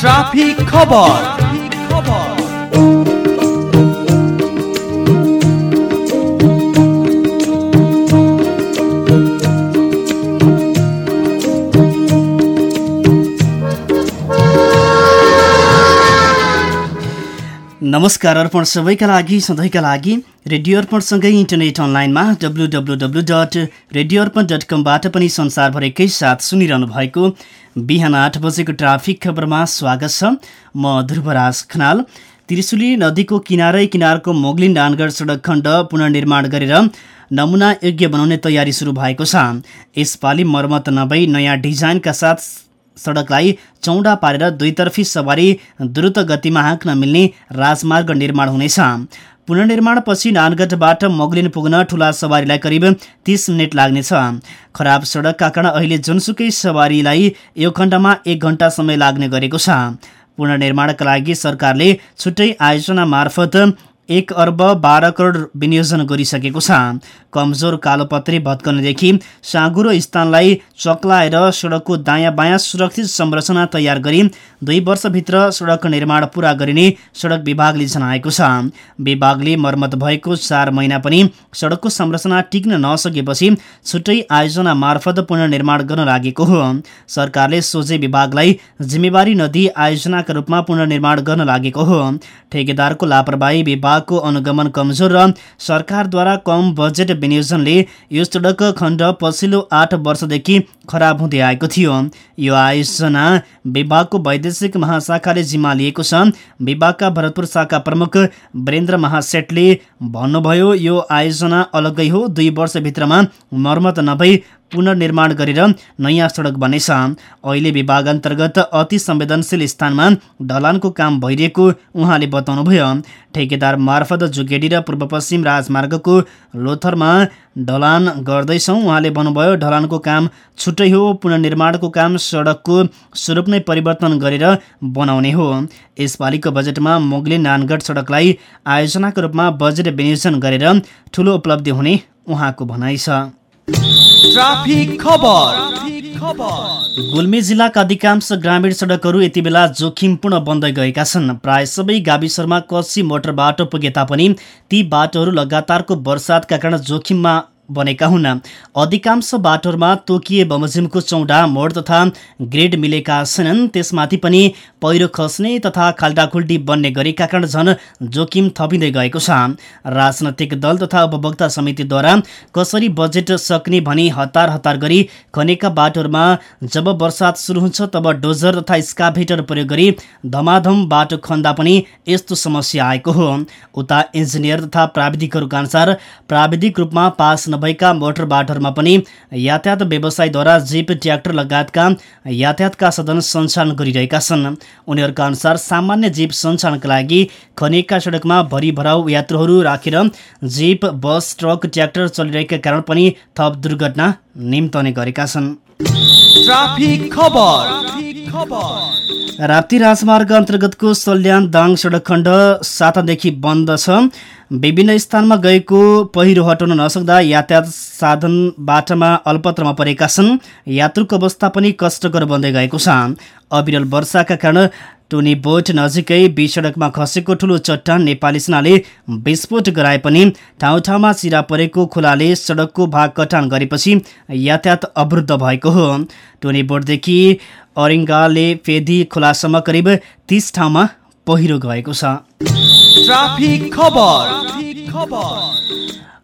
Traffic खबर नमस्कार अर्पण सबैका लागि सधैँका लागि रेडियो अर्पणसँगै इन्टरनेट अनलाइनमा W W W dot radio Arpan dot कमबाट पनि संसारभरिकै साथ सुनिरहनु भएको बिहान आठ बजेको ट्राफिक खबरमा स्वागत छ। म ध्रुवराज खनाल। त्रिशुली नदीको किनारै किनारको मोगलिन डानगढ सडक खण्ड पुनर्निर्माण गरेर नमुना योग्य बनाउने तयारी सुरु भएको छ। यसपालि मर्मत नभई नयाँ डिजाइनका साथ सडकलाई चौडा पारेर दुईतर्फी सवारी द्रुत गतिमा हाँक्न मिल्ने राजमार्ग निर्माण हुनेछ। पुनर्निर्माणपछि नानगढबाट मोगलिन पुग्न ठुला सवारीलाई करिब तिस मिनट लाग्नेछ। खराब सडकका कारण अहिले जुनसुकै सवारीलाई यो खण्डमा एक घन्टा समय लाग्ने गरेको छ। पुनर्निर्माणका लागि सरकारले छुट्टै आयोजना मार्फत एक अर्ब बाह्र करोड विनियोजन गरिसकेको छ। कमजोर कालोपत्री भत्कनदेखि साँगुरो स्थानलाई चक्लाएर सडकको दायाँ बायाँ सुरक्षित संरचना तयार गरी दुई वर्षभित्र सडक निर्माण पुरा गरिने सडक विभागले जनाएको छ। विभागले मर्मत भएको चार महिना पनि सडकको संरचना टिक्न नसकेपछि छुट्टै आयोजना मार्फत पुनर्निर्माण गर्न लागेको हो। सरकारले सोझै विभागलाई जिम्मेवारी नदी आयोजनाका रूपमा पुनर्निर्माण गर्न लागेको हो। ठेकेदारको लापरवाही विभागको अनुगमन कमजोर र सरकारद्वारा कम बजेट विनियोजनले यो सडक खण्ड पछिल्लो आठ वर्षदेखि खराब हुँदै आएको थियो। यो आयोजना विभागको वैदेशिक महाशाखाले जिम्मा लिएको छ। विभागका भरतपुर शाखा प्रमुख वीरेन्द्र महासेठले भन्नुभयो यो आयोजना अलग्गै हो। दुई वर्षभित्रमा मर्मत नभई पुनर्निर्माण गरेर नयाँ सडक बनेछ अहिले विभाग अन्तर्गत अति संवेदनशील स्थानमा ढलानको काम भइरहेको उहाँले बताउनुभयो। ठेकेदार मार्फत जुगेडी र पूर्व पश्चिम राजमार्गको लोथरमा ढलान गर्दैछौँ। उहाँले भन्नुभयो ढलानको काम छुट्टै हो। पुनर्निर्माणको काम सडकको स्वरूप नै परिवर्तन गरेर बनाउने हो। यसपालिको बजेटमा मोगले नानगढ सडकलाई आयोजनाको रूपमा बजेट विनियोजन गरेर ठुलो उपलब्धि हुने उहाँको भनाइ छ। गुल्मी जिल्लाका अधिकांश ग्रामीण सडकहरू यति बेला जोखिमपूर्ण बन्दै गएका छन्। प्राय सबै गाविसहरूमा कच्ची मोटर बाटो पुगे तापनि ती बाटोहरू लगातारको वर्षातका कारण जोखिममा बनेका हुन्। अधिकांश बाटोहरूमा तोकिए बमोजिमको चौडा मोड तथा ग्रेड मिलेका छैनन्। त्यसमाथि पनि पहिरो खस्ने तथा खाल्टाखुल्टी बन्ने गरेका कारण झन् जोखिम थपिँदै गएको छ। राजनैतिक दल तथा उपभोक्ता समितिद्वारा कसरी बजेट सक्ने भनी हतार हतार गरी खनेका बाटोहरूमा जब वर्षात सुरु हुन्छ तब डोजर तथा स्काभेटर प्रयोग गरी धमाधम बाटो खन्दा पनि यस्तो समस्या आएको हो। उता इन्जिनियर तथा प्राविधिकहरूका अनुसार प्राविधिक रूपमा पास नभएका मोटर बाटोहरूमा पनि यातायात व्यवसायद्वारा जिप ट्र्याक्टर लगायतका यातायातका साधन सञ्चालन गरिरहेका छन्। उनीहरूका अनुसार सामान्य जीप सञ्चालनका लागि खनिएका सडकमा भरिभराउ यात्रुहरू राखेर जीप बस ट्रक ट्र्याक्टर चलिरहेका कारण पनि थप दुर्घटना निम्तने गरेका छन्। राप्ती राजमार्ग अन्तर्गतको सल्यान दाङ सडक खण्ड सातादेखि बन्द छ। विभिन्न स्थानमा गएको पहिरो हटाउन नसक्दा यातायात साधन बाटामा अल्पत्रमा परेका छन्। यात्रुको अवस्था पनि कष्टकर बन्दै गएको छ। अविरल वर्षाका कारण टोनी बोट नजिकै बी सडकमा खसेको ठुलो चट्टान नेपाली सेनाले विस्फोट गराए पनि ठाउँ ठाउँमा चिरा परेको खोलाले सडकको भाग कटान गरेपछि यातायात अवरुद्ध भएको हो। टोनी बोटदेखि अरिङ्गाले फेदी खोलासम्म करिब तिस ठाउँमा पहिरो गएको छ।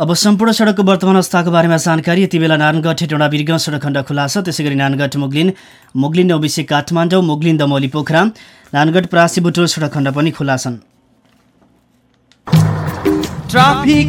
अब सम्पूर्ण सडकको वर्तमान अवस्थाको बारेमा जानकारी। यति बेला नारायणगढ हेटौँडा बिर्ग सडक खण्ड खुला छ त्यसै गरी नारायणगढ मुगलिन मुगलिन ओबिसी काठमाडौँ मुगलिन दमौली पोखरा नारायणगढ प्रासी बुटोल सडक खण्ड पनि खुला छन् ट्राफिक